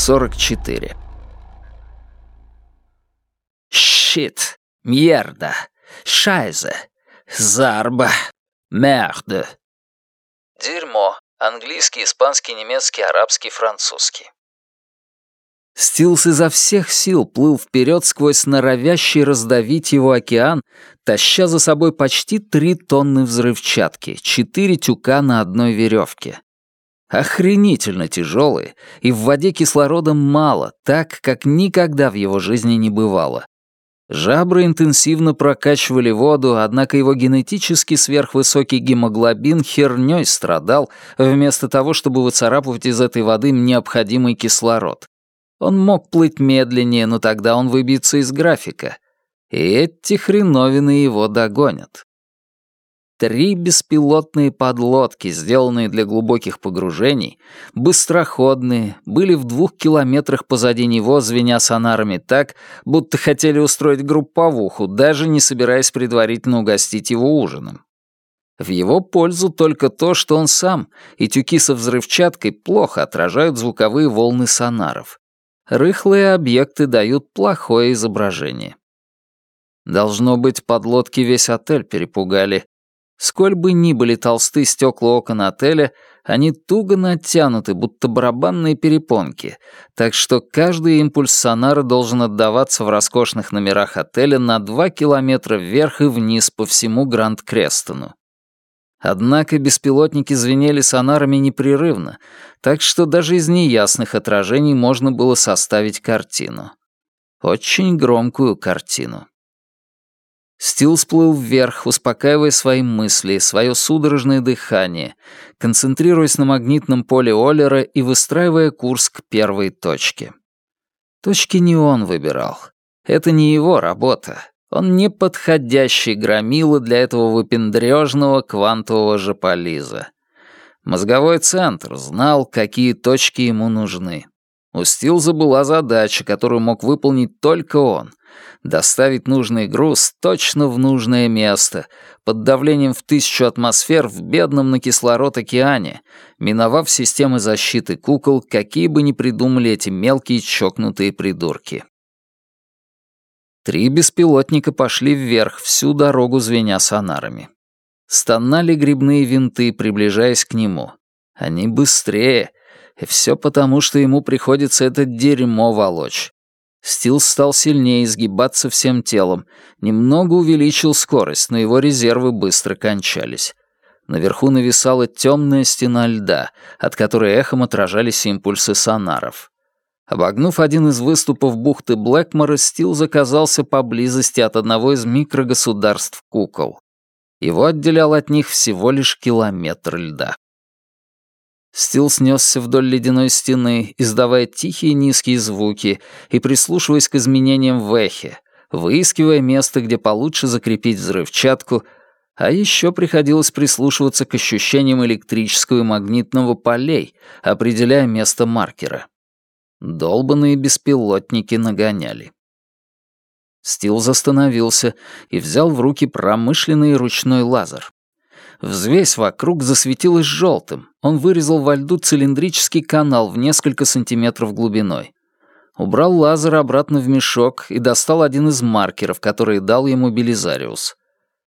44. Щит, мьерда, шайзе, зарба, мерде. Дерьмо. Английский, испанский, немецкий, арабский, французский. Стилс изо всех сил плыл вперед сквозь норовящий раздавить его океан, таща за собой почти три тонны взрывчатки, четыре тюка на одной веревке. Охренительно тяжелые, и в воде кислорода мало, так, как никогда в его жизни не бывало. Жабры интенсивно прокачивали воду, однако его генетически сверхвысокий гемоглобин хернёй страдал, вместо того, чтобы выцарапывать из этой воды необходимый кислород. Он мог плыть медленнее, но тогда он выбьется из графика. И эти хреновины его догонят. Три беспилотные подлодки, сделанные для глубоких погружений, быстроходные, были в двух километрах позади него, звеня сонарами так, будто хотели устроить групповуху, даже не собираясь предварительно угостить его ужином. В его пользу только то, что он сам и тюки со взрывчаткой плохо отражают звуковые волны сонаров. Рыхлые объекты дают плохое изображение. Должно быть, подлодки весь отель перепугали, Сколь бы ни были толсты стекла окон отеля, они туго натянуты, будто барабанные перепонки, так что каждый импульс сонара должен отдаваться в роскошных номерах отеля на два километра вверх и вниз по всему Гранд-Крестону. Однако беспилотники звенели сонарами непрерывно, так что даже из неясных отражений можно было составить картину. Очень громкую картину. Стил сплыл вверх, успокаивая свои мысли, свое судорожное дыхание, концентрируясь на магнитном поле Оллера и выстраивая курс к первой точке. Точки не он выбирал. Это не его работа. Он не подходящий громила для этого выпендрежного квантового жополиза. Мозговой центр знал, какие точки ему нужны. У Стилза была задача, которую мог выполнить только он доставить нужный груз точно в нужное место, под давлением в тысячу атмосфер в бедном на кислород океане, миновав системы защиты кукол, какие бы ни придумали эти мелкие чокнутые придурки. Три беспилотника пошли вверх всю дорогу звеня сонарами. Стонали грибные винты, приближаясь к нему. Они быстрее, и все потому, что ему приходится это дерьмо волочь. Стил стал сильнее изгибаться всем телом, немного увеличил скорость, но его резервы быстро кончались. Наверху нависала темная стена льда, от которой эхом отражались импульсы сонаров. Обогнув один из выступов бухты Блэкмора, Стил заказался поблизости от одного из микрогосударств кукол. Его отделял от них всего лишь километр льда. Стил снесся вдоль ледяной стены, издавая тихие низкие звуки и прислушиваясь к изменениям в эхе, выискивая место, где получше закрепить взрывчатку, а еще приходилось прислушиваться к ощущениям электрического и магнитного полей, определяя место маркера. Долбанные беспилотники нагоняли. Стил застановился и взял в руки промышленный ручной лазер. Взвесь вокруг засветилась желтым. Он вырезал во льду цилиндрический канал в несколько сантиметров глубиной. Убрал лазер обратно в мешок и достал один из маркеров, который дал ему Белизариус.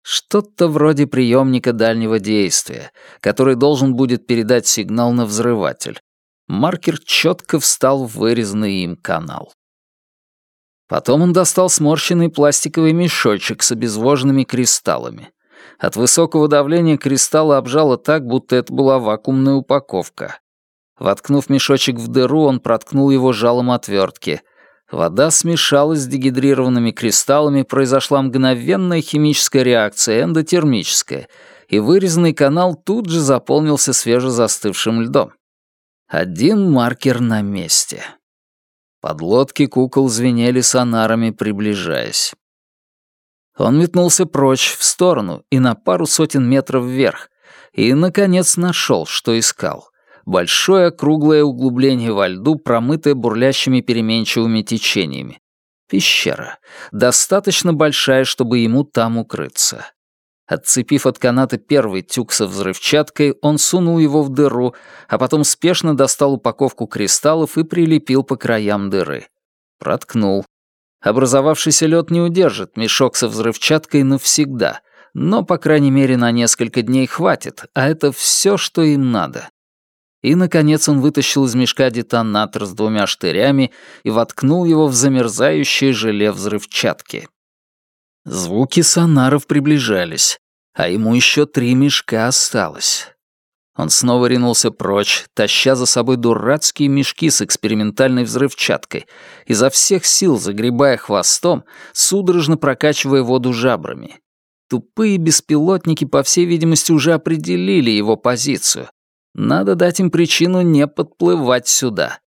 Что-то вроде приемника дальнего действия, который должен будет передать сигнал на взрыватель. Маркер четко встал в вырезанный им канал. Потом он достал сморщенный пластиковый мешочек с обезвоженными кристаллами. От высокого давления кристаллы обжало так, будто это была вакуумная упаковка. Воткнув мешочек в дыру, он проткнул его жалом отвертки. Вода смешалась с дегидрированными кристаллами, произошла мгновенная химическая реакция, эндотермическая, и вырезанный канал тут же заполнился свежезастывшим льдом. Один маркер на месте. Подлодки кукол звенели сонарами, приближаясь. Он метнулся прочь, в сторону и на пару сотен метров вверх, и, наконец, нашел, что искал. Большое круглое углубление во льду, промытое бурлящими переменчивыми течениями. Пещера. Достаточно большая, чтобы ему там укрыться. Отцепив от каната первый тюк со взрывчаткой, он сунул его в дыру, а потом спешно достал упаковку кристаллов и прилепил по краям дыры. Проткнул. Образовавшийся лед не удержит мешок со взрывчаткой навсегда, но, по крайней мере, на несколько дней хватит, а это все, что им надо. И, наконец, он вытащил из мешка детонатор с двумя штырями и воткнул его в замерзающее желе взрывчатки. Звуки сонаров приближались, а ему еще три мешка осталось. Он снова ринулся прочь, таща за собой дурацкие мешки с экспериментальной взрывчаткой, изо всех сил загребая хвостом, судорожно прокачивая воду жабрами. Тупые беспилотники, по всей видимости, уже определили его позицию. Надо дать им причину не подплывать сюда.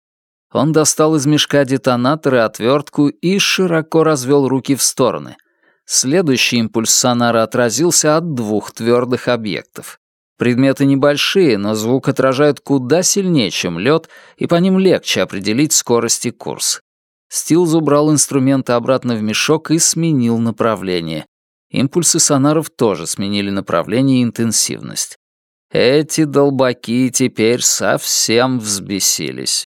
Он достал из мешка детонатор и отвертку и широко развел руки в стороны. Следующий импульс сонара отразился от двух твердых объектов. Предметы небольшие, но звук отражают куда сильнее, чем лед, и по ним легче определить скорость и курс. Стилз убрал инструменты обратно в мешок и сменил направление. Импульсы сонаров тоже сменили направление и интенсивность. Эти долбаки теперь совсем взбесились.